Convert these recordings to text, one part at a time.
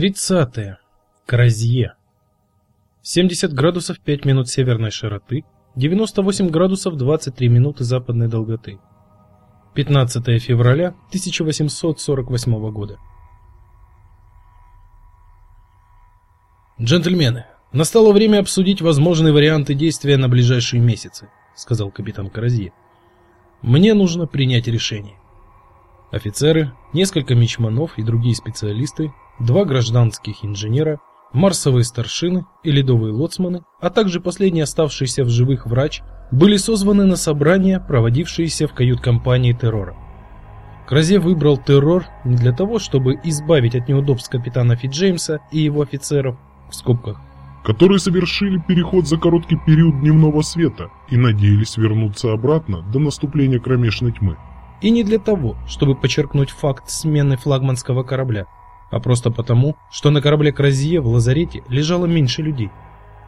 30. Кразье. 70 градусов 5 минут северной широты, 98 градусов 23 минуты западной долготы. 15 февраля 1848 года. Джентльмены, настало время обсудить возможные варианты действия на ближайшие месяцы, сказал капитан Каразье. Мне нужно принять решение. Офицеры, несколько мичманов и другие специалисты, два гражданских инженера, марсовые старшины и ледовые лоцманы, а также последний оставшийся в живых врач, были созваны на собрание, проводившееся в кают-компании террора. Кразе выбрал террор не для того, чтобы избавить от неудобств капитана Фиджеймса и его офицеров, в скобках, которые совершили переход за короткий период дневного света и надеялись вернуться обратно до наступления кромешной тьмы. И не для того, чтобы подчеркнуть факт смены флагманского корабля, а просто потому, что на корабле Кразье в лазарете лежало меньше людей.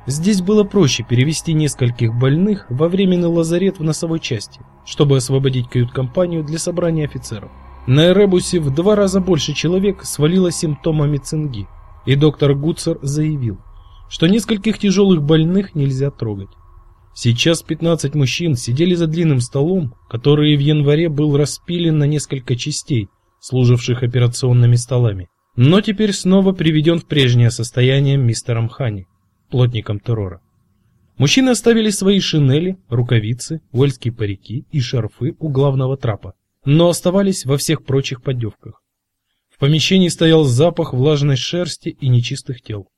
Здесь было проще перевести нескольких больных во временный лазарет в носовой части, чтобы освободить кают-компанию для собрания офицеров. На Эребусе в два раза больше человек свалило симптомами цинги, и доктор Гуцер заявил, что нескольких тяжелых больных нельзя трогать. Сейчас 15 мужчин сидели за длинным столом, который в январе был распилен на несколько частей, служивших операционными столами, но теперь снова приведен в прежнее состояние мистером Хани, плотником террора. Мужчины оставили свои шинели, рукавицы, уэльские парики и шарфы у главного трапа, но оставались во всех прочих поддевках. В помещении стоял запах влажной шерсти и нечистых тел.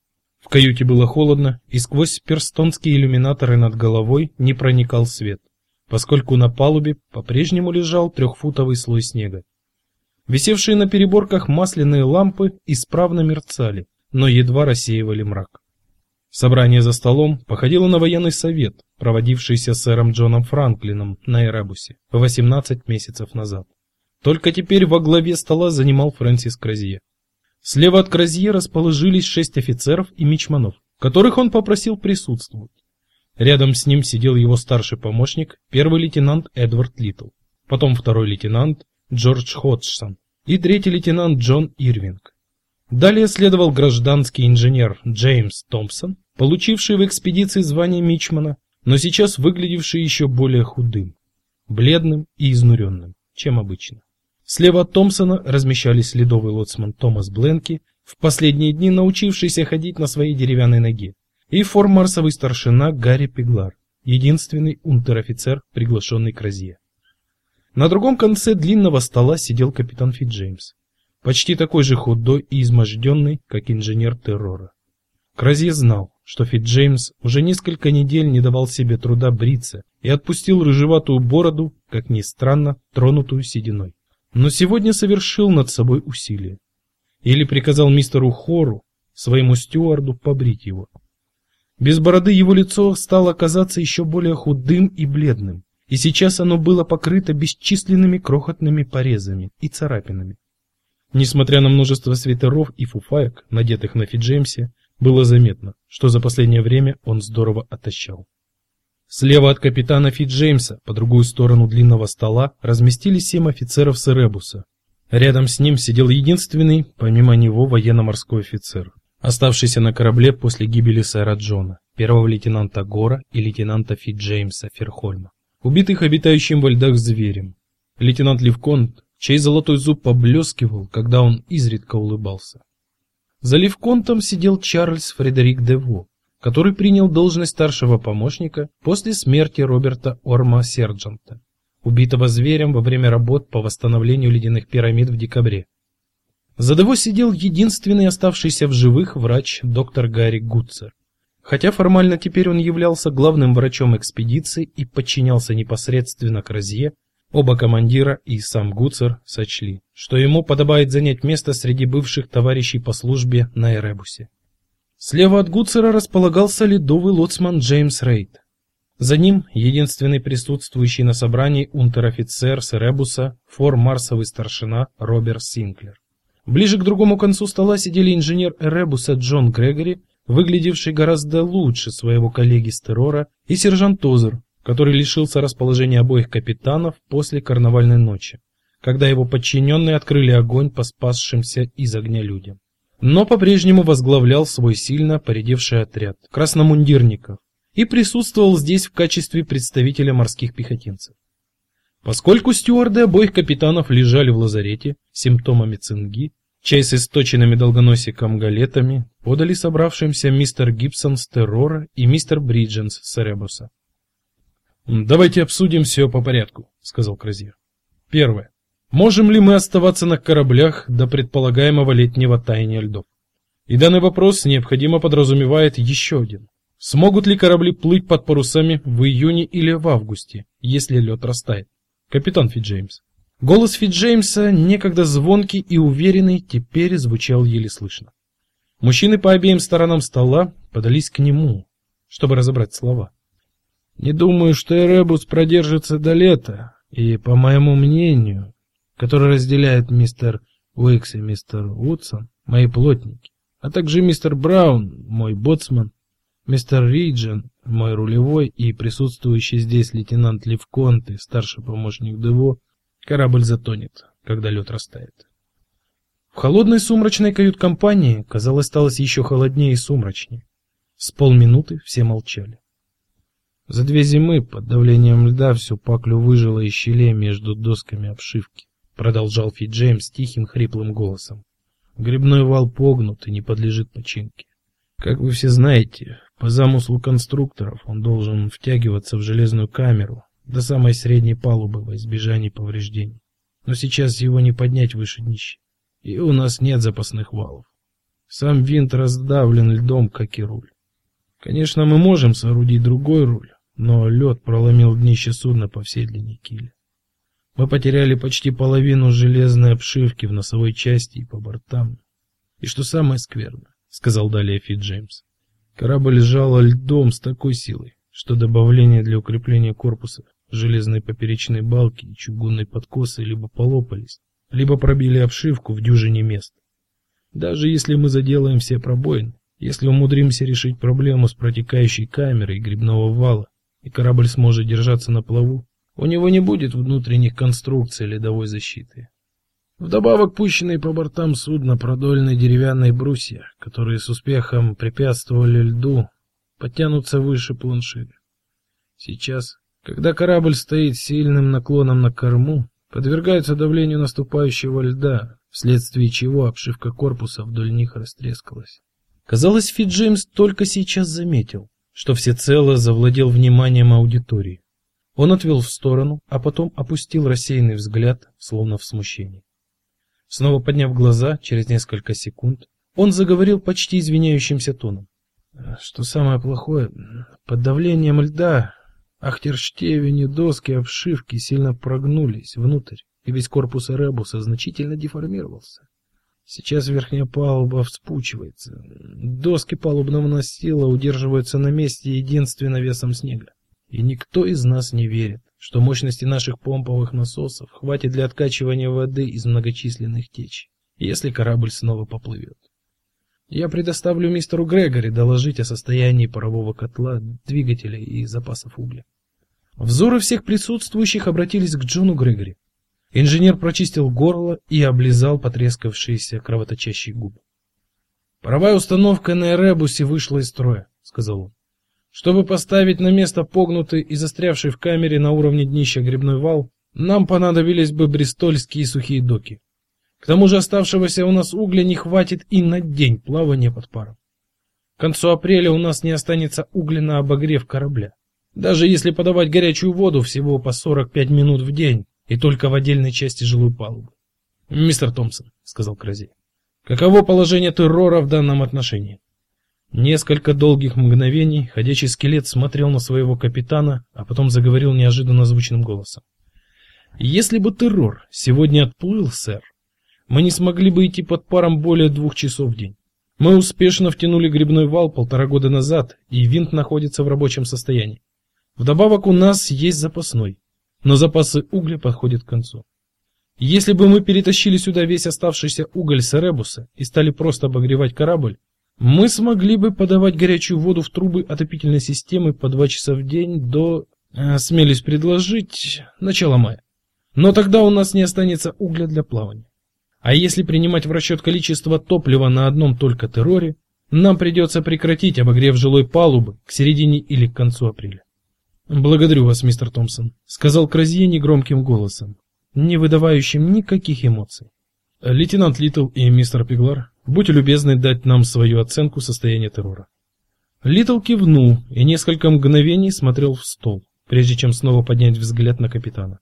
В каюте было холодно, и сквозь перстонские иллюминаторы над головой не проникал свет, поскольку на палубе по-прежнему лежал трехфутовый слой снега. Висевшие на переборках масляные лампы исправно мерцали, но едва рассеивали мрак. Собрание за столом походило на военный совет, проводившийся сэром Джоном Франклином на Эребусе 18 месяцев назад. Только теперь во главе стола занимал Фрэнсис Кразье. Слева от Кразье расположились шесть офицеров и мичманов, которых он попросил присутствовать. Рядом с ним сидел его старший помощник, первый лейтенант Эдвард Литл, потом второй лейтенант Джордж Ходжсон и третий лейтенант Джон Ирвинг. Далее следовал гражданский инженер Джеймс Томпсон, получивший в экспедиции звание мичмана, но сейчас выглядевший еще более худым, бледным и изнуренным, чем обычно. Слева от Томпсона размещались ледовый лоцман Томас Бленки, в последние дни научившийся ходить на своей деревянной ноге, и формарсовый старшина Гарри Пеглар, единственный унтер-офицер, приглашенный к Розье. На другом конце длинного стола сидел капитан Фитджеймс, почти такой же худой и изможденный, как инженер террора. Кразье знал, что Фитджеймс уже несколько недель не давал себе труда бриться и отпустил рыжеватую бороду, как ни странно, тронутую сединой но сегодня совершил над собой усилие. Или приказал мистеру Хору, своему стюарду, побрить его. Без бороды его лицо стало казаться еще более худым и бледным, и сейчас оно было покрыто бесчисленными крохотными порезами и царапинами. Несмотря на множество свитеров и фуфаек, надетых на Фиджеймсе, было заметно, что за последнее время он здорово отощал. Слева от капитана Фитджеймса, по другую сторону длинного стола, разместились семь офицеров Серебуса. Рядом с ним сидел единственный, помимо него, военно-морской офицер, оставшийся на корабле после гибели сэра Джона, первого лейтенанта Гора и лейтенанта Фитджеймса Ферхольма, убитых обитающим во льдах зверем. Лейтенант Левконт, чей золотой зуб поблескивал, когда он изредка улыбался. За Левконтом сидел Чарльз Фредерик Дево, который принял должность старшего помощника после смерти Роберта Орма Серджанта, убитого зверем во время работ по восстановлению ледяных пирамид в декабре. За Дево сидел единственный оставшийся в живых врач доктор Гарри Гуцер. Хотя формально теперь он являлся главным врачом экспедиции и подчинялся непосредственно Кразье, оба командира и сам Гуцер сочли, что ему подобает занять место среди бывших товарищей по службе на Эребусе. Слева от Гуцера располагался ледовый лоцман Джеймс Рейд. За ним единственный присутствующий на собрании унтер-офицер Серебуса, фор-марсовый старшина Роберт Синклер. Ближе к другому концу стола сидели инженер Эребуса Джон Грегори, выглядевший гораздо лучше своего коллеги с и сержант Тозер, который лишился расположения обоих капитанов после карнавальной ночи, когда его подчиненные открыли огонь по спасшимся из огня людям. но по-прежнему возглавлял свой сильно поредевший отряд красномундирников и присутствовал здесь в качестве представителя морских пехотинцев. Поскольку стюарды обоих капитанов лежали в лазарете с симптомами цинги, чай с источенными долгоносиком галетами подали собравшимся мистер Гибсон с террора и мистер Бридженс с Ребуса. «Давайте обсудим все по порядку», — сказал Кразир. «Первое. Можем ли мы оставаться на кораблях до предполагаемого летнего таяния льдов? И данный вопрос необходимо подразумевает еще один. Смогут ли корабли плыть под парусами в июне или в августе, если лед растает? Капитан Фиджеймс. Голос Фиджеймса, некогда звонкий и уверенный, теперь звучал еле слышно. Мужчины по обеим сторонам стола подались к нему, чтобы разобрать слова. Не думаю, что Эребус продержится до лета, и, по моему мнению, которое разделяет мистер Уикс и мистер Уотсон, мои плотники, а также мистер Браун, мой боцман, мистер Риджен, мой рулевой и присутствующий здесь лейтенант Левконт старший помощник Дево, корабль затонет, когда лед растает. В холодной сумрачной кают-компании, казалось, стало еще холоднее и сумрачнее. С полминуты все молчали. За две зимы под давлением льда всю паклю выжило из щелей между досками обшивки, продолжал Фит Джеймс тихим хриплым голосом. Грибной вал погнут и не подлежит починке. Как вы все знаете, по замыслу конструкторов он должен втягиваться в железную камеру до самой средней палубы во избежание повреждений. Но сейчас его не поднять выше днища, и у нас нет запасных валов. Сам винт раздавлен льдом, как и руль. Конечно, мы можем соорудить другой руль, но лед проломил днище судна по всей длине киля. Мы потеряли почти половину железной обшивки в носовой части и по бортам. И что самое скверное, сказал далее Фит Джеймс, корабль лежал льдом с такой силой, что добавление для укрепления корпуса железной поперечной балки и чугунной подкосы либо полопались, либо пробили обшивку в дюжине мест. Даже если мы заделаем все пробоины, если умудримся решить проблему с протекающей камерой грибного вала, и корабль сможет держаться на плаву, у него не будет внутренних конструкций ледовой защиты. Вдобавок пущенные по бортам судна продольные деревянные брусья, которые с успехом препятствовали льду, подтянутся выше планширы. Сейчас, когда корабль стоит сильным наклоном на корму, подвергается давлению наступающего льда, вследствие чего обшивка корпуса вдоль них растрескалась. Казалось, Фит Джеймс только сейчас заметил, что всецело завладел вниманием аудитории. Он отвел в сторону, а потом опустил рассеянный взгляд, словно в смущении. Снова подняв глаза, через несколько секунд, он заговорил почти извиняющимся тоном. Что самое плохое, под давлением льда ахтерштевени, доски, обшивки сильно прогнулись внутрь, и весь корпус Эребуса значительно деформировался. Сейчас верхняя палуба вспучивается. Доски палубного настила удерживаются на месте единственно весом снега. И никто из нас не верит, что мощности наших помповых насосов хватит для откачивания воды из многочисленных теч, если корабль снова поплывет. Я предоставлю мистеру Грегори доложить о состоянии парового котла, двигателя и запасов угля. Взоры всех присутствующих обратились к Джону Грегори. Инженер прочистил горло и облизал потрескавшиеся кровоточащие губы. Паровая установка на Эребусе вышла из строя, сказал он. Чтобы поставить на место погнутый и застрявший в камере на уровне днища грибной вал, нам понадобились бы брестольские сухие доки. К тому же оставшегося у нас угля не хватит и на день плавания под паром. К концу апреля у нас не останется угля на обогрев корабля. Даже если подавать горячую воду всего по 45 минут в день, и только в отдельной части жилой палубы. Мистер Томпсон, сказал Крази. Каково положение террора в данном отношении? Несколько долгих мгновений ходячий скелет смотрел на своего капитана, а потом заговорил неожиданно звучным голосом. Если бы террор сегодня отплыл, сэр, мы не смогли бы идти под паром более двух часов в день. Мы успешно втянули грибной вал полтора года назад, и винт находится в рабочем состоянии. Вдобавок у нас есть запасной но запасы угля подходят к концу. Если бы мы перетащили сюда весь оставшийся уголь с Эребуса и стали просто обогревать корабль, мы смогли бы подавать горячую воду в трубы отопительной системы по два часа в день до, э, смелюсь предложить, начала мая. Но тогда у нас не останется угля для плавания. А если принимать в расчет количество топлива на одном только терроре, нам придется прекратить обогрев жилой палубы к середине или к концу апреля. Благодарю вас, мистер Томпсон, сказал Кразье негромким голосом, не выдавающим никаких эмоций. Лейтенант Литл и мистер Пиглар, будьте любезны дать нам свою оценку состояния террора. Литл кивнул и несколько мгновений смотрел в стол, прежде чем снова поднять взгляд на капитана.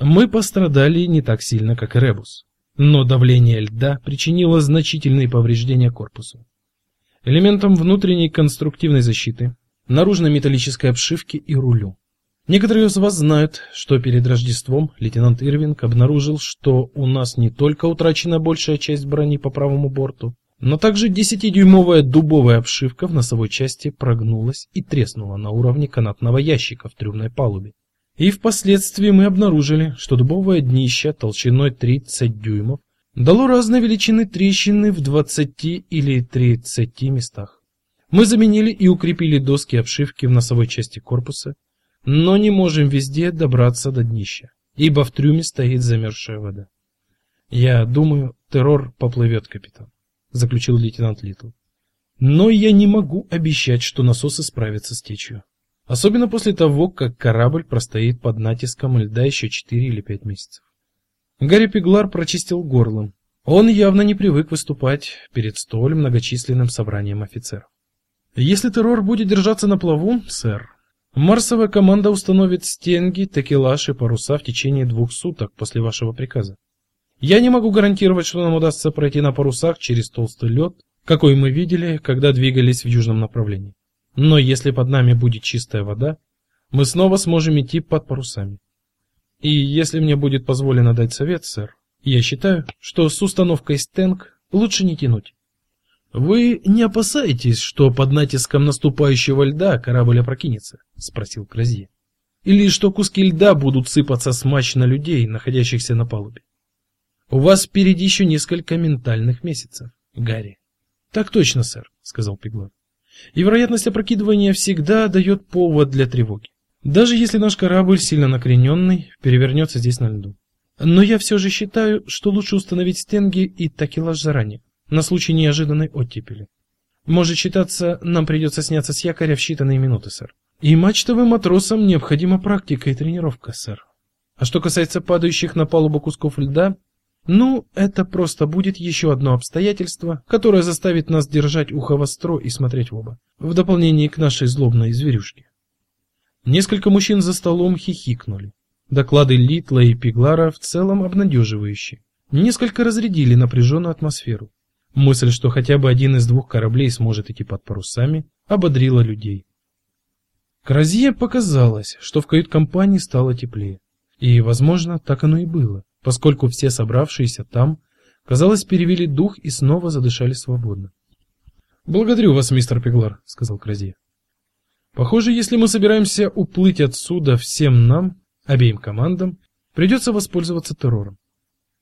Мы пострадали не так сильно, как Ребус, но давление льда причинило значительные повреждения корпусу. Элементам внутренней конструктивной защиты, наружной металлической обшивки и рулю. Некоторые из вас знают, что перед Рождеством лейтенант Ирвинг обнаружил, что у нас не только утрачена большая часть брони по правому борту, но также 10-дюймовая дубовая обшивка в носовой части прогнулась и треснула на уровне канатного ящика в трюмной палубе. И впоследствии мы обнаружили, что дубовое днище толщиной 30 дюймов дало разной величины трещины в 20 или 30 местах. Мы заменили и укрепили доски обшивки в носовой части корпуса, но не можем везде добраться до днища, ибо в трюме стоит замерзшая вода. Я думаю, террор поплывет, капитан заключил лейтенант Литл. Но я не могу обещать, что насосы справятся с течью. Особенно после того, как корабль простоит под натиском льда еще 4 или 5 месяцев. Гарри Пиглар прочистил горло. Он явно не привык выступать перед столь многочисленным собранием офицеров. Если террор будет держаться на плаву, сэр, Марсовая команда установит стенги, такелаж и паруса в течение двух суток после вашего приказа. Я не могу гарантировать, что нам удастся пройти на парусах через толстый лед, какой мы видели, когда двигались в южном направлении. Но если под нами будет чистая вода, мы снова сможем идти под парусами. И если мне будет позволено дать совет, сэр, я считаю, что с установкой стенг лучше не тянуть. Вы не опасаетесь, что под натиском наступающего льда корабль опрокинется, спросил Кразье. Или что куски льда будут сыпаться смачь на людей, находящихся на палубе? У вас впереди еще несколько ментальных месяцев, Гарри. Так точно, сэр, сказал Пиглот. И вероятность опрокидывания всегда дает повод для тревоги. Даже если наш корабль сильно накрененный, перевернется здесь на льду. Но я все же считаю, что лучше установить стенги и такелаж заранее, на случай неожиданной оттепели. Может считаться, нам придется сняться с якоря в считанные минуты, сэр. И мачтовым матросам необходима практика и тренировка, сэр. А что касается падающих на палубу кусков льда, ну, это просто будет еще одно обстоятельство, которое заставит нас держать ухо востро и смотреть в оба, в дополнение к нашей злобной зверюшке. Несколько мужчин за столом хихикнули. Доклады Литла и Пиглара в целом обнадеживающие. Несколько разрядили напряженную атмосферу. Мысль, что хотя бы один из двух кораблей сможет идти под парусами, ободрила людей. Кразье показалось, что в кают-компании стало теплее. И, возможно, так оно и было поскольку все собравшиеся там, казалось, перевели дух и снова задышали свободно. "Благодарю вас, мистер Пеглар", сказал Крази. "Похоже, если мы собираемся уплыть отсюда всем нам, обеим командам, придется воспользоваться террором".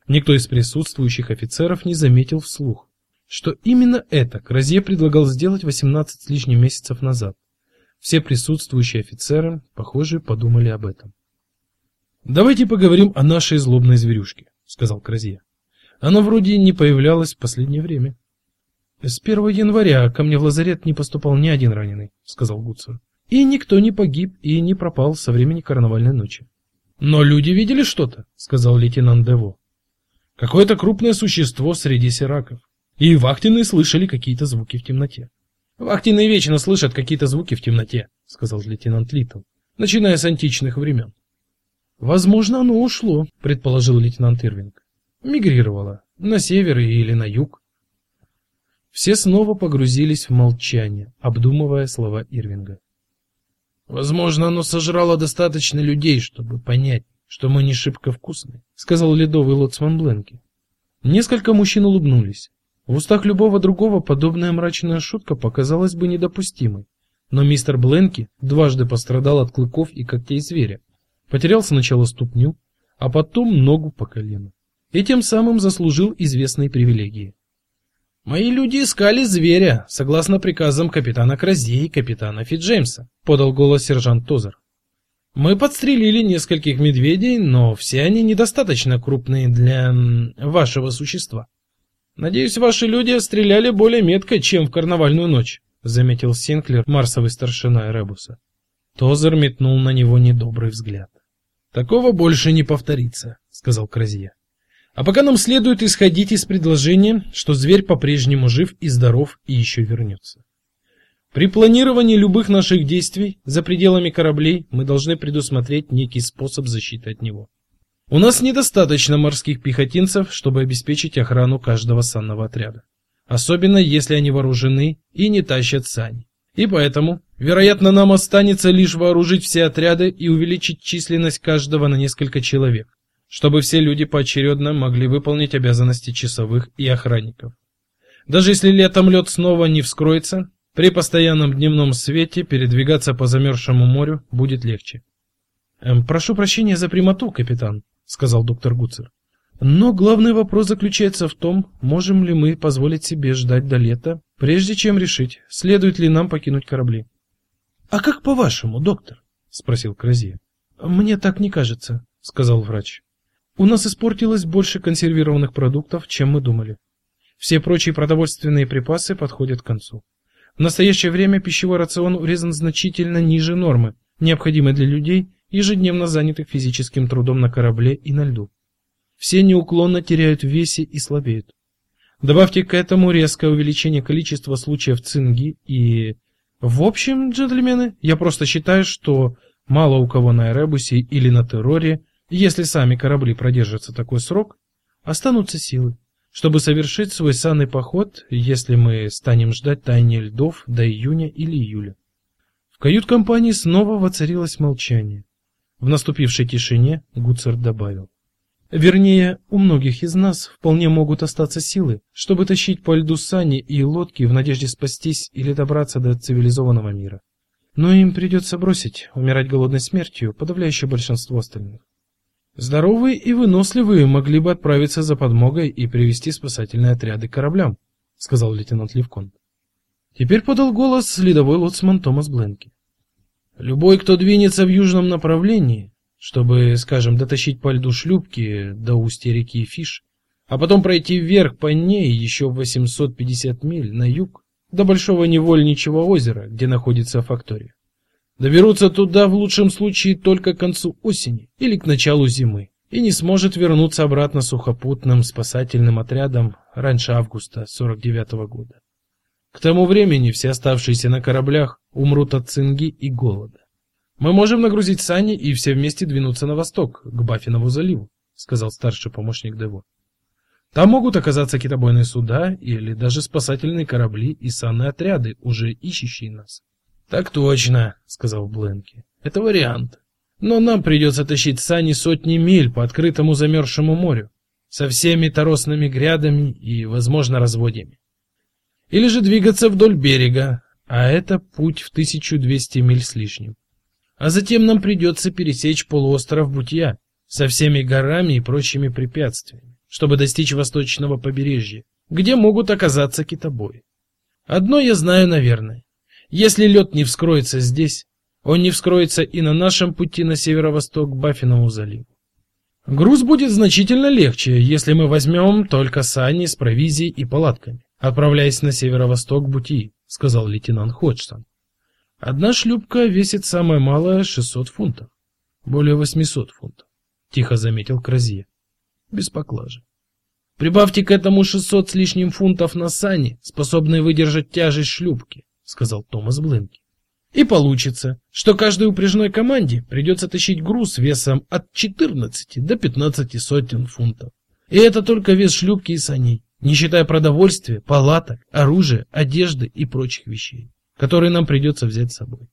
Никто из присутствующих офицеров не заметил вслух, что именно это Кразье предлагал сделать 18 с лишним месяцев назад. Все присутствующие офицеры, похоже, подумали об этом. Давайте поговорим о нашей злобной зверюшке, сказал Кразье. Она вроде не появлялась в последнее время. С 1 января ко мне в лазарет не поступал ни один раненый, сказал Гуцер. И никто не погиб и не пропал со времени карнавальной ночи. Но люди видели что-то, сказал лейтенант Дево. Какое-то крупное существо среди сираков. И вахтенные слышали какие-то звуки в темноте. Вахтенные вечно слышат какие-то звуки в темноте, сказал лейтенант Литл, начиная с античных времен. Возможно, оно ушло, предположил лейтенант Ирвинг. Мигрировало на север или на юг. Все снова погрузились в молчание, обдумывая слова Ирвинга. Возможно, оно сожрало достаточно людей, чтобы понять, что мы не шибко вкусны, сказал ледовый лоцман Бленки. Несколько мужчин улыбнулись. В устах любого другого подобная мрачная шутка показалась бы недопустимой, но мистер Бленки дважды пострадал от клыков и когтей зверя, Потерял сначала ступню, а потом ногу по колено. И тем самым заслужил известные привилегии. Мои люди искали зверя, согласно приказам капитана Крази и капитана Фиджеймса, подал голос сержант Тозер. Мы подстрелили нескольких медведей, но все они недостаточно крупные для вашего существа. Надеюсь, ваши люди стреляли более метко, чем в карнавальную ночь, заметил Синклер, марсовый старшина Эребуса. Тозер метнул на него недобрый взгляд. Такого больше не повторится, сказал Кразье. А пока нам следует исходить из предложения, что зверь по-прежнему жив и здоров и еще вернется. При планировании любых наших действий за пределами кораблей мы должны предусмотреть некий способ защиты от него. У нас недостаточно морских пехотинцев, чтобы обеспечить охрану каждого санного отряда, особенно если они вооружены и не тащат сани. И поэтому, вероятно, нам останется лишь вооружить все отряды и увеличить численность каждого на несколько человек, чтобы все люди поочередно могли выполнить обязанности часовых и охранников. Даже если летом лед снова не вскроется, при постоянном дневном свете передвигаться по замерзшему морю будет легче. Эм, прошу прощения за прямоту, капитан, сказал доктор Гуцер. Но главный вопрос заключается в том, можем ли мы позволить себе ждать до лета, прежде чем решить, следует ли нам покинуть корабли. А как по-вашему, доктор? спросил Кразье. Мне так не кажется, сказал врач. У нас испортилось больше консервированных продуктов, чем мы думали. Все прочие продовольственные припасы подходят к концу. В настоящее время пищевой рацион урезан значительно ниже нормы, необходимой для людей, ежедневно занятых физическим трудом на корабле и на льду. Все неуклонно теряют в весе и слабеют. Добавьте к этому резкое увеличение количества случаев цинги и... В общем, джентльмены, я просто считаю, что мало у кого на Эребусе или на Терроре, если сами корабли продержатся такой срок, останутся силы чтобы совершить свой санный поход, если мы станем ждать таяния льдов до июня или июля. В кают-компании снова воцарилось молчание. В наступившей тишине Гуцер добавил: Вернее, у многих из нас вполне могут остаться силы, чтобы тащить по льду сани и лодки в надежде спастись или добраться до цивилизованного мира. Но им придется бросить умирать голодной смертью подавляющее большинство остальных. Здоровые и выносливые могли бы отправиться за подмогой и привести спасательные отряды к кораблям, сказал лейтенант Левкон. Теперь подал голос ледовой лоцман Томас Бленки. Любой, кто двинется в южном направлении, чтобы, скажем, дотащить по льду шлюпки до устья реки Фиш, а потом пройти вверх по ней еще 850 миль на юг до большого невольничьего озера, где находится фактория. Доберутся туда в лучшем случае только к концу осени или к началу зимы и не сможет вернуться обратно сухопутным спасательным отрядом раньше августа 49 -го года. К тому времени все оставшиеся на кораблях умрут от цинги и голода. Мы можем нагрузить сани и все вместе двинуться на восток, к Баффинову заливу, сказал старший помощник Дево. Там могут оказаться китобойные суда или даже спасательные корабли и санные отряды, уже ищущие нас. Так точно, сказал Бленки. Это вариант. Но нам придется тащить сани сотни миль по открытому замерзшему морю, со всеми торосными грядами и, возможно, разводьями. Или же двигаться вдоль берега, а это путь в 1200 миль с лишним. А затем нам придется пересечь полуостров Бутья со всеми горами и прочими препятствиями, чтобы достичь восточного побережья, где могут оказаться китобои. Одно я знаю, наверное. Если лед не вскроется здесь, он не вскроется и на нашем пути на северо-восток к Баффинову заливу. Груз будет значительно легче, если мы возьмем только сани с провизией и палатками, отправляясь на северо-восток Бути, сказал лейтенант Ходжсон. Одна шлюпка весит самое малое 600 фунтов, более 800 фунтов, тихо заметил Кразье. Без поклажи. Прибавьте к этому 600 с лишним фунтов на сани, способные выдержать тяжесть шлюпки сказал Томас Бленки. И получится, что каждой упряжной команде придется тащить груз весом от 14 до 15 сотен фунтов. И это только вес шлюпки и саней, не считая продовольствия, палаток, оружия, одежды и прочих вещей, которые нам придется взять с собой.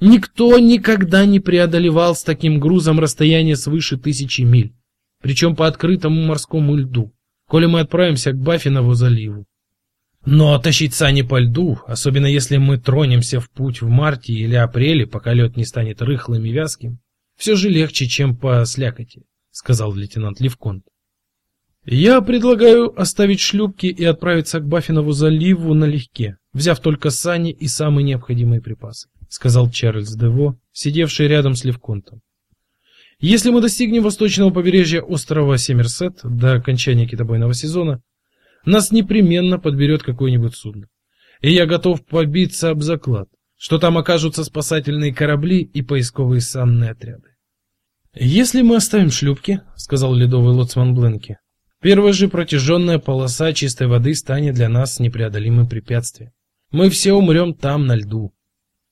Никто никогда не преодолевал с таким грузом расстояние свыше тысячи миль, причем по открытому морскому льду, коли мы отправимся к Баффинову заливу. Но тащить сани по льду, особенно если мы тронемся в путь в марте или апреле, пока лед не станет рыхлым и вязким, все же легче, чем по слякоти, сказал лейтенант Левконт. Я предлагаю оставить шлюпки и отправиться к Баффинову заливу налегке, взяв только сани и самые необходимые припасы. сказал Чарльз Дево, сидевший рядом с Левконтом. Если мы достигнем восточного побережья острова Семерсет до окончания китобойного сезона, нас непременно подберет какое-нибудь судно. И я готов побиться об заклад, что там окажутся спасательные корабли и поисковые санные отряды. Если мы оставим шлюпки, сказал ледовый лоцман Бленки, первая же протяженная полоса чистой воды станет для нас непреодолимым препятствием. Мы все умрем там на льду.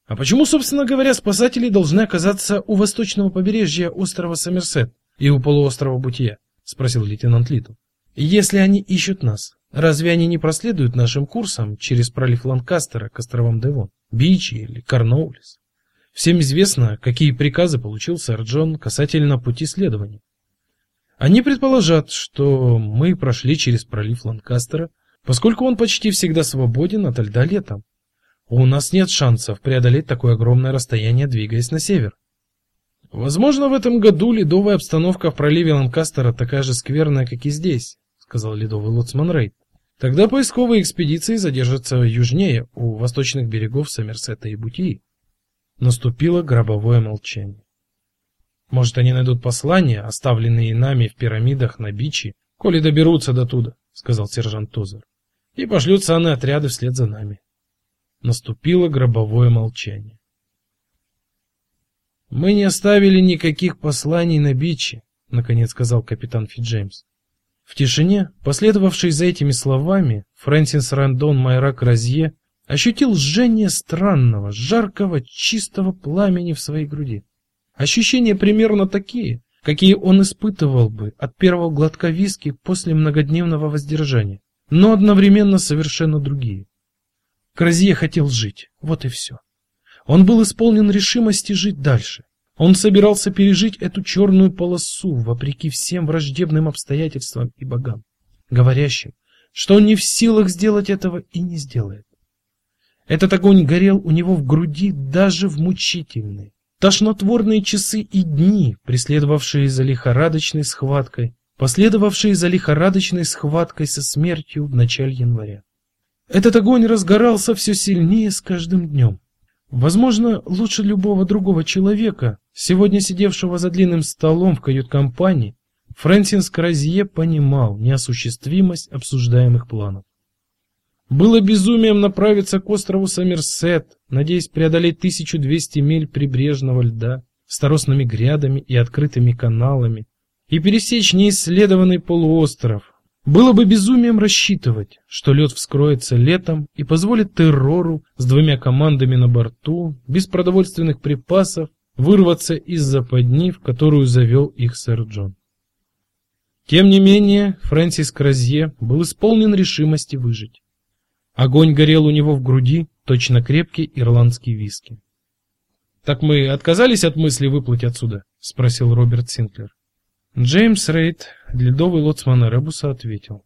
А почему, собственно говоря, спасатели должны оказаться у восточного побережья острова Сомерсет и у полуострова Бутия? спросил лейтенант Литл. Если они ищут нас, разве они не проследуют нашим курсом через пролив Ланкастера к островам Девон, Бичи или Корнуоллис? Всем известно, какие приказы получил сэр Джон касательно пути следования. Они предположат, что мы прошли через пролив Ланкастера, поскольку он почти всегда свободен от льда летом. У нас нет шансов преодолеть такое огромное расстояние, двигаясь на север. Возможно, в этом году ледовая обстановка в проливе Ланкастера такая же скверная, как и здесь, сказал ледовый лоцман Рейд. Тогда поисковые экспедиции задержатся южнее, у восточных берегов Сомерсета и Бутии. Наступило гробовое молчание. Может, они найдут послания, оставленные нами в пирамидах на Бичи, коли доберутся до туда, сказал сержант Тозер. И пошлют санные отряды вслед за нами. Наступило гробовое молчание. Мы не оставили никаких посланий на Бичи, наконец сказал капитан Фиджеймс. В тишине, последовавшей за этими словами, Фрэнсис Рэндон Майрак Разье ощутил жжение странного, жаркого, чистого пламени в своей груди. Ощущения примерно такие, какие он испытывал бы от первого глотка виски после многодневного воздержания, но одновременно совершенно другие. Кразье хотел жить, вот и все. Он был исполнен решимости жить дальше. Он собирался пережить эту черную полосу вопреки всем враждебным обстоятельствам и богам, говорящим, что он не в силах сделать этого и не сделает. Этот огонь горел у него в груди даже в мучительные, тошнотворные часы и дни, преследовавшие за лихорадочной схваткой, последовавшие за лихорадочной схваткой со смертью в начале января. Этот огонь разгорался все сильнее с каждым днем. Возможно, лучше любого другого человека, сегодня сидевшего за длинным столом в кают-компании, Фрэнсис Кразье понимал неосуществимость обсуждаемых планов. Было безумием направиться к острову Сомерсет, надеясь преодолеть 1200 миль прибрежного льда с торосными грядами и открытыми каналами и пересечь неисследованный полуостров. Было бы безумием рассчитывать, что лед вскроется летом и позволит террору с двумя командами на борту, без продовольственных припасов, вырваться из западни, в которую завел их сэр Джон. Тем не менее, Фрэнсис Кразье был исполнен решимости выжить. Огонь горел у него в груди, точно крепкий ирландский виски. Так мы отказались от мысли выплыть отсюда, спросил Роберт Синклер. Джеймс Рейд, ледовый лоцман Ребуса, ответил: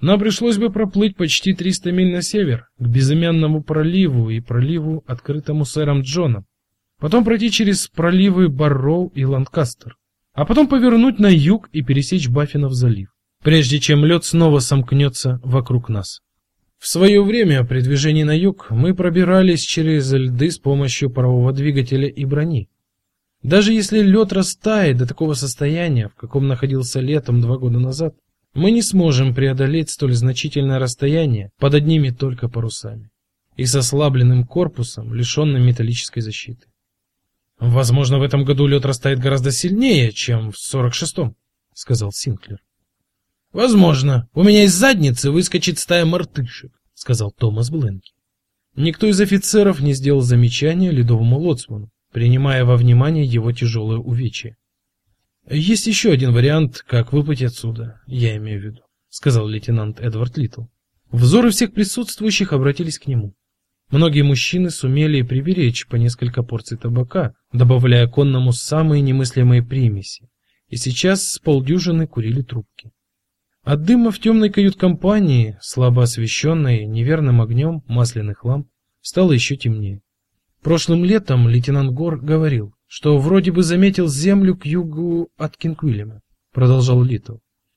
нам пришлось бы проплыть почти 300 миль на север, к безымянному проливу и проливу, открытому сэром Джоном. Потом пройти через проливы Барроу и Ланкастер, а потом повернуть на юг и пересечь Баффинов залив, прежде чем лед снова сомкнется вокруг нас. В свое время при движении на юг мы пробирались через льды с помощью парового двигателя и брони. Даже если лед растает до такого состояния, в каком находился летом два года назад, мы не сможем преодолеть столь значительное расстояние под одними только парусами и с ослабленным корпусом, лишенным металлической защиты. Возможно, в этом году лед растает гораздо сильнее, чем в 46-м, сказал Синклер. Возможно, у меня из задницы выскочит стая мартышек, сказал Томас Бленки. Никто из офицеров не сделал замечания ледовому лоцману, принимая во внимание его тяжелое увечье. Есть еще один вариант, как выплыть отсюда, я имею в виду, сказал лейтенант Эдвард Литл. Взоры всех присутствующих обратились к нему. Многие мужчины сумели приберечь по несколько порций табака, добавляя конному самые немыслимые примеси, и сейчас с полдюжины курили трубки. От дыма в темной кают-компании, слабо освещенной неверным огнем масляных ламп, стало еще темнее. Прошлым летом лейтенант Гор говорил, что вроде бы заметил землю к югу от Кингвиллема, продолжал Литл.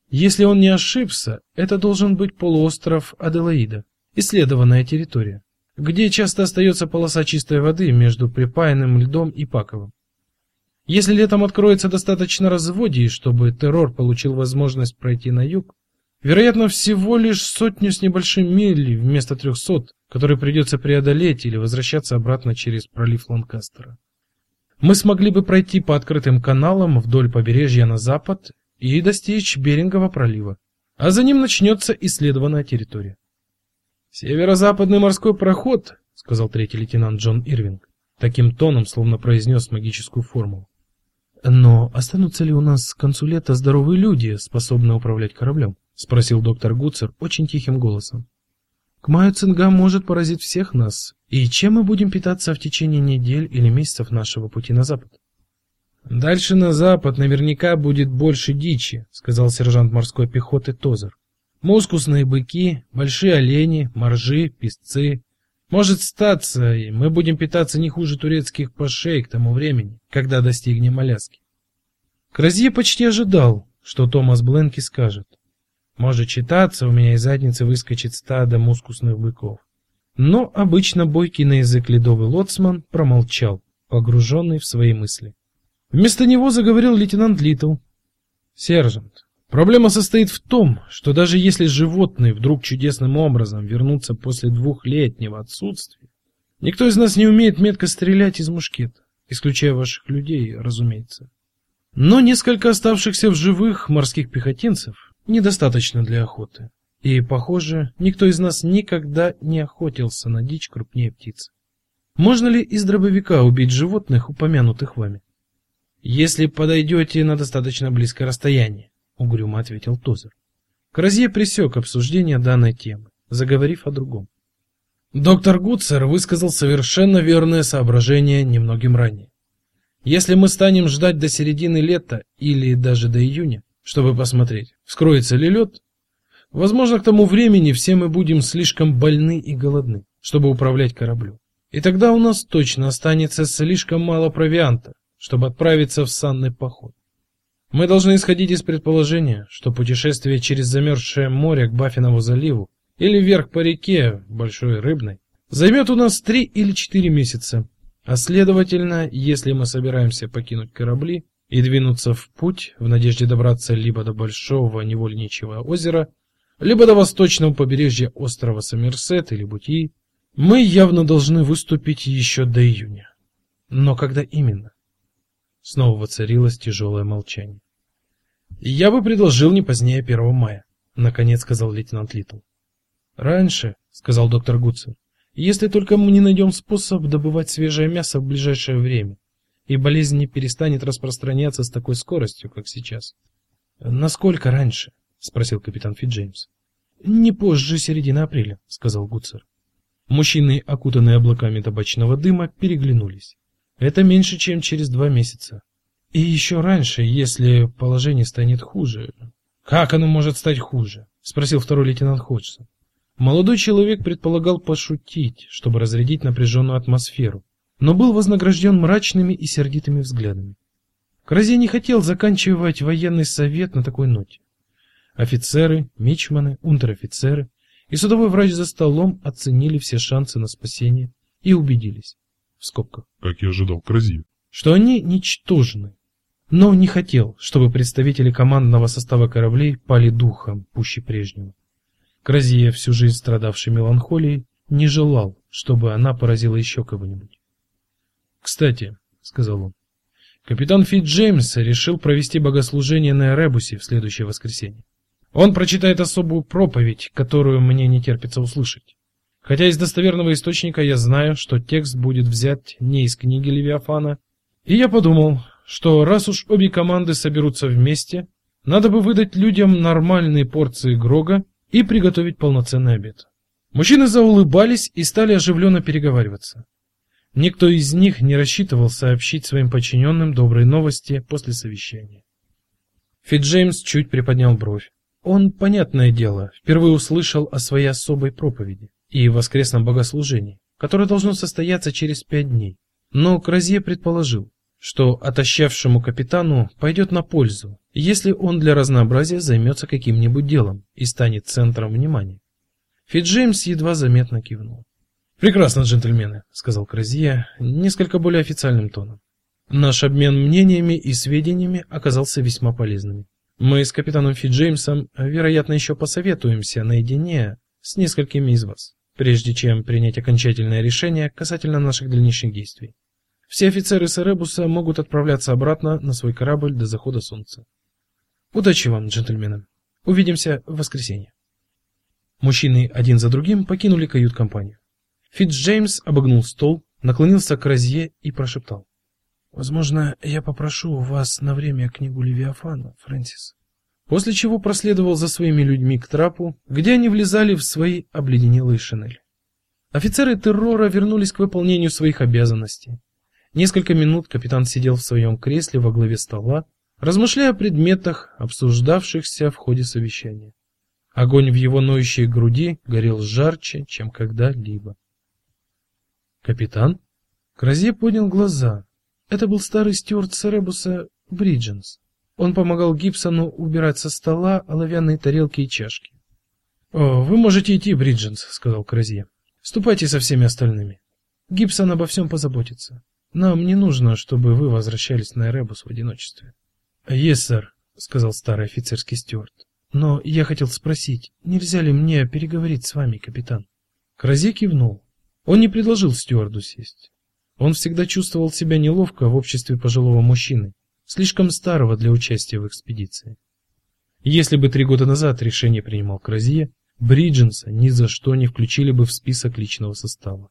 Если он не ошибся, это должен быть полуостров Аделаида, исследованная территория. где часто остается полоса чистой воды между припаянным льдом и паковым. Если летом откроется достаточно разводий, чтобы террор получил возможность пройти на юг, вероятно, всего лишь сотню с небольшим миль вместо трехсот, которые придется преодолеть или возвращаться обратно через пролив Ланкастера. Мы смогли бы пройти по открытым каналам вдоль побережья на запад и достичь Берингового пролива, а за ним начнется исследованная территория. Северо-западный морской проход, сказал третий лейтенант Джон Ирвинг, таким тоном, словно произнес магическую формулу. Но останутся ли у нас к концу лета здоровые люди, способные управлять кораблем? спросил доктор Гуцер очень тихим голосом. К маю цинга может поразить всех нас. И чем мы будем питаться в течение недель или месяцев нашего пути на запад? Дальше на запад наверняка будет больше дичи, сказал сержант морской пехоты Тозер. Мускусные быки, большие олени, моржи, песцы. Может статься, и мы будем питаться не хуже турецких пашей к тому времени, когда достигнем Аляски. Кразье почти ожидал, что Томас Бленки скажет. Может читаться, у меня из задницы выскочит стадо мускусных быков. Но обычно бойкий на язык ледовый лоцман промолчал, погруженный в свои мысли. Вместо него заговорил лейтенант Литл. «Сержант, проблема состоит в том, что даже если животные вдруг чудесным образом вернутся после двухлетнего отсутствия, никто из нас не умеет метко стрелять из мушкета, исключая ваших людей, разумеется. Но несколько оставшихся в живых морских пехотинцев недостаточно для охоты. И, похоже, никто из нас никогда не охотился на дичь крупнее птиц. Можно ли из дробовика убить животных, упомянутых вами? Если подойдете на достаточно близкое расстояние, угрюмо ответил Тозер. Кразье пресек обсуждение данной темы, заговорив о другом. Доктор Гуцер высказал совершенно верное соображение немногим ранее. Если мы станем ждать до середины лета или даже до июня, чтобы посмотреть, вскроется ли лед. Возможно, к тому времени все мы будем слишком больны и голодны, чтобы управлять кораблем. И тогда у нас точно останется слишком мало провианта, чтобы отправиться в санный поход. Мы должны исходить из предположения, что путешествие через замерзшее море к Баффинову заливу или вверх по реке, большой рыбной, займет у нас три или четыре месяца. А следовательно, если мы собираемся покинуть корабли, и двинуться в путь в надежде добраться либо до большого невольничьего озера, либо до восточного побережья острова Сомерсет или Бутии, мы явно должны выступить еще до июня. Но когда именно? Снова воцарилось тяжелое молчание. Я бы предложил не позднее 1 мая, наконец сказал лейтенант Литл. Раньше, сказал доктор Гудсон, если только мы не найдем способ добывать свежее мясо в ближайшее время и болезнь не перестанет распространяться с такой скоростью, как сейчас. Насколько раньше? спросил капитан Фитджеймс. Не позже середины апреля, сказал Гуцер. Мужчины, окутанные облаками табачного дыма, переглянулись. Это меньше, чем через два месяца. И еще раньше, если положение станет хуже. Как оно может стать хуже? спросил второй лейтенант Ходжсон. Молодой человек предполагал пошутить, чтобы разрядить напряженную атмосферу, но был вознагражден мрачными и сердитыми взглядами. Кразе не хотел заканчивать военный совет на такой ноте. Офицеры, мичманы, унтер-офицеры и судовой врач за столом оценили все шансы на спасение и убедились, в скобках, как я ожидал Крази, что они ничтожны. Но не хотел, чтобы представители командного состава кораблей пали духом пуще прежнего. Кразия, всю жизнь страдавший меланхолией, не желал, чтобы она поразила еще кого-нибудь. Кстати, сказал он. Капитан Фит Джеймс решил провести богослужение на Эребусе в следующее воскресенье. Он прочитает особую проповедь, которую мне не терпится услышать. Хотя из достоверного источника я знаю, что текст будет взят не из книги Левиафана, и я подумал, что раз уж обе команды соберутся вместе, надо бы выдать людям нормальные порции грога и приготовить полноценный обед. Мужчины заулыбались и стали оживленно переговариваться. Никто из них не рассчитывал сообщить своим подчиненным добрые новости после совещания. Фитджеймс чуть приподнял бровь. Он, понятное дело, впервые услышал о своей особой проповеди и воскресном богослужении, которое должно состояться через пять дней. Но Кразье предположил, что отощавшему капитану пойдет на пользу, если он для разнообразия займется каким-нибудь делом и станет центром внимания. Фитджеймс едва заметно кивнул. Прекрасно, джентльмены, сказал Кразия несколько более официальным тоном. Наш обмен мнениями и сведениями оказался весьма полезным. Мы с капитаном Фи Джеймсом, вероятно, еще посоветуемся наедине с несколькими из вас, прежде чем принять окончательное решение касательно наших дальнейших действий. Все офицеры Серебуса могут отправляться обратно на свой корабль до захода солнца. Удачи вам, джентльмены. Увидимся в воскресенье. Мужчины один за другим покинули кают-компанию. Фитц-Джеймс обогнул стол, наклонился к Розье и прошептал. «Возможно, я попрошу у вас на время книгу Левиафана, Фрэнсис». После чего проследовал за своими людьми к трапу, где они влезали в свои обледенелые шинели. Офицеры террора вернулись к выполнению своих обязанностей. Несколько минут капитан сидел в своем кресле во главе стола, размышляя о предметах, обсуждавшихся в ходе совещания. Огонь в его ноющей груди горел жарче, чем когда-либо. Капитан? Кразье поднял глаза. Это был старый стюарт Серебуса Бридженс. Он помогал Гибсону убирать со стола оловянные тарелки и чашки. «О, вы можете идти, Бридженс», — сказал Кразье. «Ступайте со всеми остальными. Гибсон обо всем позаботится. Нам не нужно, чтобы вы возвращались на Эребус в одиночестве». «Есть, сэр», — сказал старый офицерский стюарт. «Но я хотел спросить, нельзя ли мне переговорить с вами, капитан?» Кразье кивнул. Он не предложил стюарду сесть. Он всегда чувствовал себя неловко в обществе пожилого мужчины, слишком старого для участия в экспедиции. Если бы три года назад решение принимал Кразье, Бридженса ни за что не включили бы в список личного состава.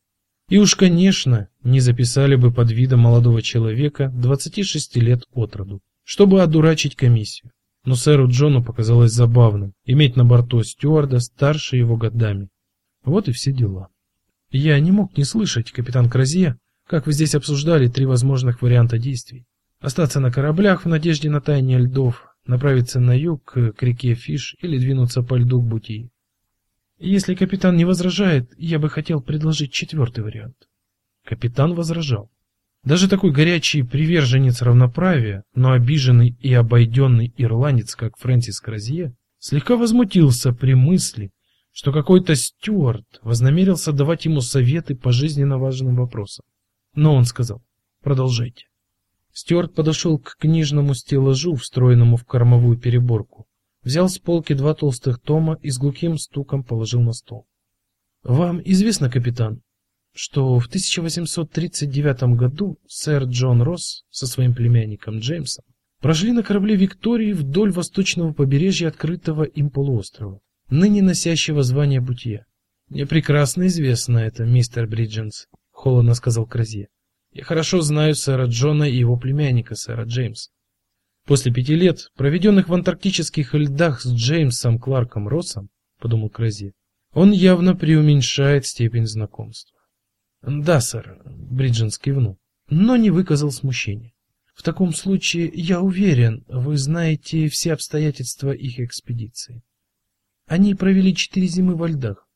И уж, конечно, не записали бы под видом молодого человека 26 лет от роду, чтобы одурачить комиссию. Но сэру Джону показалось забавным иметь на борту стюарда старше его годами. Вот и все дела. Я не мог не слышать, капитан Кразье, как вы здесь обсуждали три возможных варианта действий. Остаться на кораблях в надежде на таяние льдов, направиться на юг к реке Фиш или двинуться по льду к Бутии. Если капитан не возражает, я бы хотел предложить четвертый вариант. Капитан возражал. Даже такой горячий приверженец равноправия, но обиженный и обойденный ирландец, как Фрэнсис Кразье, слегка возмутился при мысли, что какой-то стюарт вознамерился давать ему советы по жизненно важным вопросам. Но он сказал: "Продолжайте". Стюарт подошел к книжному стеллажу, встроенному в кормовую переборку, взял с полки два толстых тома и с глухим стуком положил на стол. Вам известно, капитан, что в 1839 году сэр Джон Росс со своим племянником Джеймсом прошли на корабле Виктории вдоль восточного побережья открытого им полуострова ныне носящего звание Бутье. Мне прекрасно известно это, мистер Бридженс, холодно сказал Кразье. Я хорошо знаю сэра Джона и его племянника, сэра Джеймса. После пяти лет, проведенных в антарктических льдах с Джеймсом Кларком Россом, подумал Кразье, он явно преуменьшает степень знакомства. Да, сэр, Бридженс кивнул, но не выказал смущения. В таком случае, я уверен, вы знаете все обстоятельства их экспедиции. Они провели четыре зимы во льдах.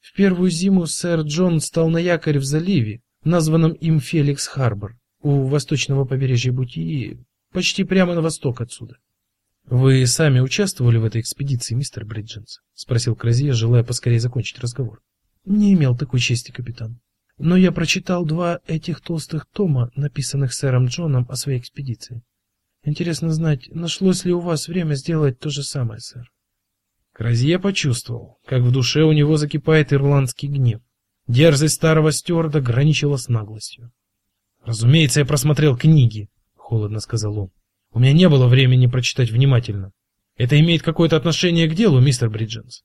В первую зиму сэр Джон стал на якорь в заливе, названном им Феликс Харбор, у восточного побережья Бутии, почти прямо на восток отсюда. Вы сами участвовали в этой экспедиции, мистер Бридженс? спросил Кразье, желая поскорее закончить разговор. Не имел такой чести, капитан. Но я прочитал два этих толстых тома, написанных сэром Джоном о своей экспедиции. Интересно знать, нашлось ли у вас время сделать то же самое, сэр. Кразье почувствовал, как в душе у него закипает ирландский гнев. Дерзость старого стюарда граничила с наглостью. «Разумеется, я просмотрел книги», — холодно сказал он. «У меня не было времени прочитать внимательно. Это имеет какое-то отношение к делу, мистер Бридженс?»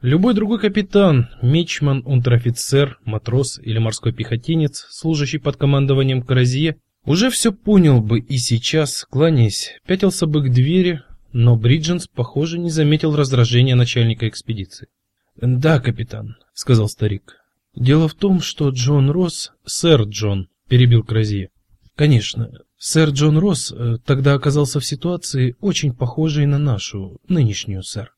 Любой другой капитан, мичман, унтер-офицер, матрос или морской пехотинец, служащий под командованием Кразье, уже все понял бы и сейчас, кланяясь, пятился бы к двери, но Бридженс, похоже, не заметил раздражения начальника экспедиции. "Да, капитан", сказал старик. "Дело в том, что Джон Росс, сэр Джон", перебил Кразье. "Конечно, сэр Джон Росс э, тогда оказался в ситуации очень похожей на нашу нынешнюю, сэр".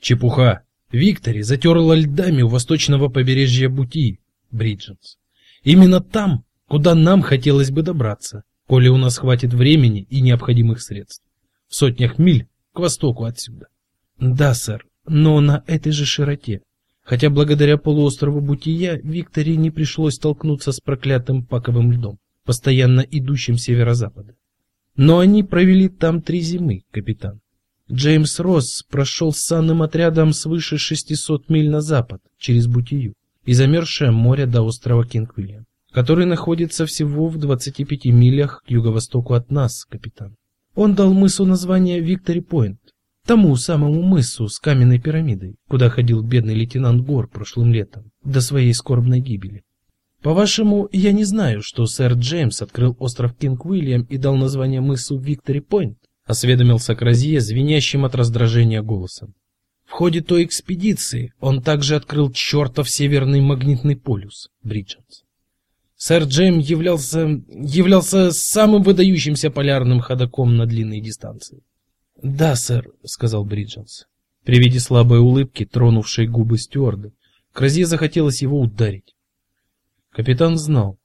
"Чепуха. Виктори затерла льдами у восточного побережья Бути, Бридженс. Именно там, куда нам хотелось бы добраться, коли у нас хватит времени и необходимых средств. В сотнях миль к востоку отсюда. Да, сэр, но на этой же широте. Хотя благодаря полуострову Бутия Виктории не пришлось столкнуться с проклятым паковым льдом, постоянно идущим с северо-запада. Но они провели там три зимы, капитан. Джеймс Росс прошел с санным отрядом свыше 600 миль на запад, через Бутию, и замерзшее море до острова Кинг-Уильям, который находится всего в 25 милях к юго-востоку от нас, капитан. Он дал мысу название Виктори-Пойнт, тому самому мысу с каменной пирамидой, куда ходил бедный лейтенант Гор прошлым летом, до своей скорбной гибели. По-вашему, я не знаю, что сэр Джеймс открыл остров Кинг-Уильям и дал название мысу Виктори-Пойнт, осведомился Кразье звенящим от раздражения голосом. В ходе той экспедиции он также открыл чертов северный магнитный полюс, Бридженс. Сэр Джейм являлся являлся самым выдающимся полярным ходоком на длинные дистанции. "Да, сэр", сказал Бридженс. При виде слабой улыбки, тронувшей губы стюарда, Кразье захотелось его ударить. Капитан знал,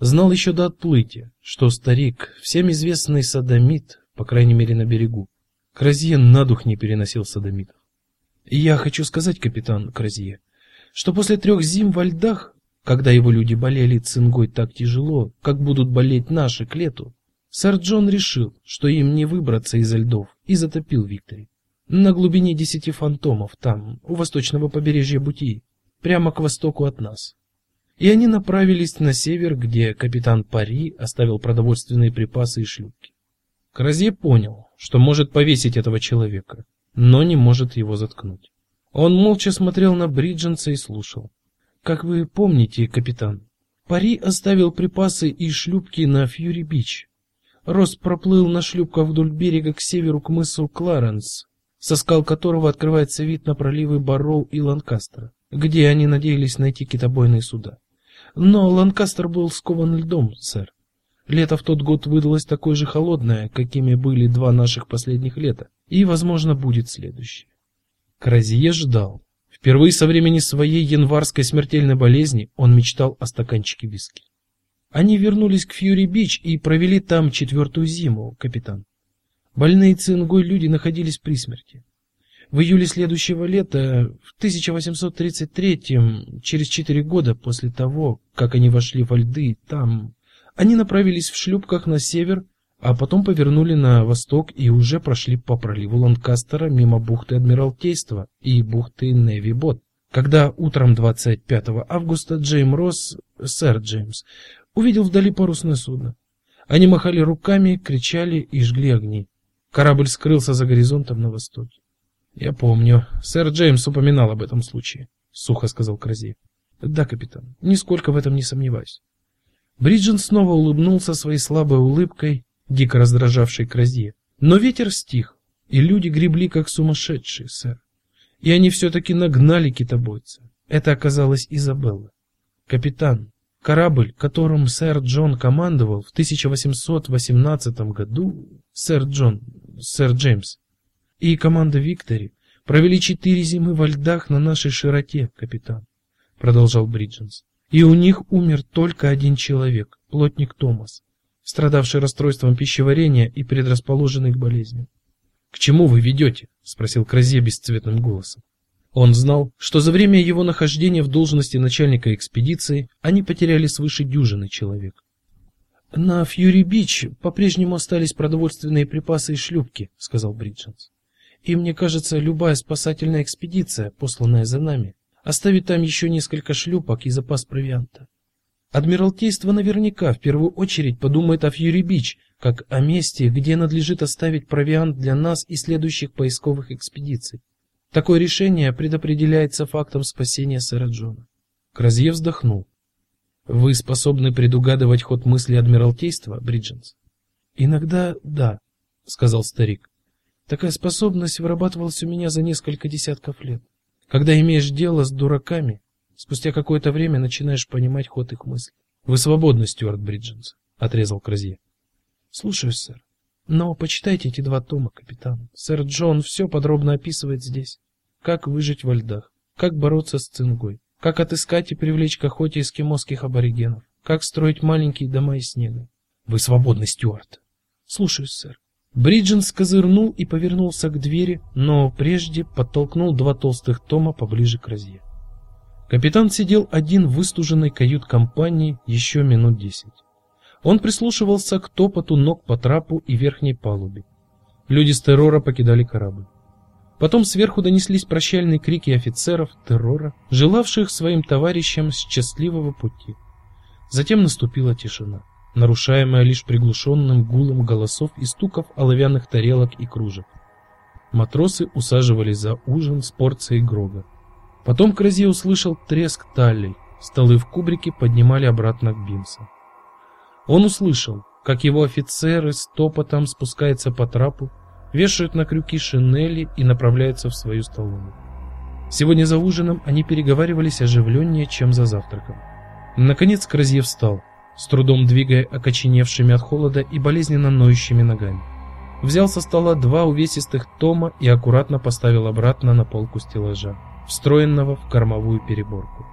знал еще до отплытия, что старик, всем известный садомит, по крайней мере на берегу, Кразье на дух не переносил садомитов. Я хочу сказать, капитан Кразье, что после трех зим во льдах, когда его люди болели цингой так тяжело, как будут болеть наши к лету, сэр Джон решил, что им не выбраться из льдов, и затопил Виктори. На глубине десяти фантомов, там, у восточного побережья Бутии, прямо к востоку от нас и они направились на север, где капитан Пари оставил продовольственные припасы и шлюпки. Кразье понял, что может повесить этого человека, но не может его заткнуть. Он молча смотрел на Бридженса и слушал. Как вы помните, капитан, Пари оставил припасы и шлюпки на Фьюри-Бич. Рос проплыл на шлюпках вдоль берега к северу к мысу Кларенс, со скал которого открывается вид на проливы Барроу и Ланкастера, где они надеялись найти китобойные суда. Но Ланкастер был скован льдом, сэр. Лето в тот год выдалось такое же холодное, какими были два наших последних лета, и, возможно, будет следующее. Кразие ждал. Впервые со времени своей январской смертельной болезни он мечтал о стаканчике виски. Они вернулись к Фьюри-Бич и провели там четвертую зиму, капитан. Больные цингой люди находились при смерти. В июле следующего лета, в 1833-м, через четыре года после того, как они вошли во льды, там они направились в шлюпках на север, а потом повернули на восток и уже прошли по проливу Ланкастера мимо бухты Адмиралтейства и бухты Неви-Бот. Когда утром 25 августа Джейм Росс, сэр Джеймс, увидел вдали парусное судно. Они махали руками, кричали и жгли огни. Корабль скрылся за горизонтом на востоке. Я помню. Сэр Джеймс упоминал об этом случае, сухо сказал Крази. Да, капитан. Нисколько в этом не сомневаюсь. Бриджен снова улыбнулся своей слабой улыбкой, дико раздражавшей Крази. Но ветер стих, и люди гребли как сумасшедшие, сэр. И они все таки нагнали китобойца. Это оказалась Изабелла. Капитан, корабль, которым сэр Джон командовал в 1818 году, сэр Джон, сэр Джеймс, и команда Виктори провели четыре зимы во льдах на нашей широте, капитан, продолжал Бридженс. И у них умер только один человек, плотник Томас, страдавший расстройством пищеварения и предрасположенный к болезням. К чему вы ведете?» — спросил Кразье бесцветным голосом. Он знал, что за время его нахождения в должности начальника экспедиции они потеряли свыше дюжины человек. На Фьюри-Бич по-прежнему остались продовольственные припасы и шлюпки, сказал Бридженс. И мне кажется, любая спасательная экспедиция, посланная за нами, оставит там еще несколько шлюпок и запас провианта. Адмиралтейство наверняка в первую очередь подумает о Фьюри-Бич, как о месте, где надлежит оставить провиант для нас и следующих поисковых экспедиций. Такое решение предопределяется фактом спасения сэра Джона. Кразье вздохнул. Вы способны предугадывать ход мысли адмиралтейства, Бридженс? Иногда да, сказал старик. Такая способность вырабатывалась у меня за несколько десятков лет. Когда имеешь дело с дураками, спустя какое-то время начинаешь понимать ход их мыслей. Вы свободны, Стюарт Бридженс, отрезал Кразье. Слушаюсь, сэр. Но почитайте эти два тома, капитан. Сэр Джон все подробно описывает здесь. Как выжить во льдах, как бороться с цингой, как отыскать и привлечь к охоте эскимосских аборигенов, как строить маленькие дома из снега. Вы свободны, Стюарт. Слушаюсь, сэр. Бридженс козырнул и повернулся к двери, но прежде подтолкнул два толстых тома поближе к Розье. Капитан сидел один в выстуженной кают-компании еще минут десять. Он прислушивался к топоту ног по трапу и верхней палубе. Люди с террора покидали корабль. Потом сверху донеслись прощальные крики офицеров террора, желавших своим товарищам счастливого пути. Затем наступила тишина, нарушаемая лишь приглушенным гулом голосов и стуков оловянных тарелок и кружек. Матросы усаживались за ужин с порцией грога. Потом Крази услышал треск таллей. Столы в кубрике поднимали обратно к Бимсу. Он услышал, как его офицеры с топотом спускаются по трапу, вешают на крюки шинели и направляются в свою столовую. Сегодня за ужином они переговаривались оживленнее, чем за завтраком. Наконец Кразье встал, с трудом двигая окоченевшими от холода и болезненно ноющими ногами. Взял со стола два увесистых тома и аккуратно поставил обратно на полку стеллажа встроенного в кормовую переборку.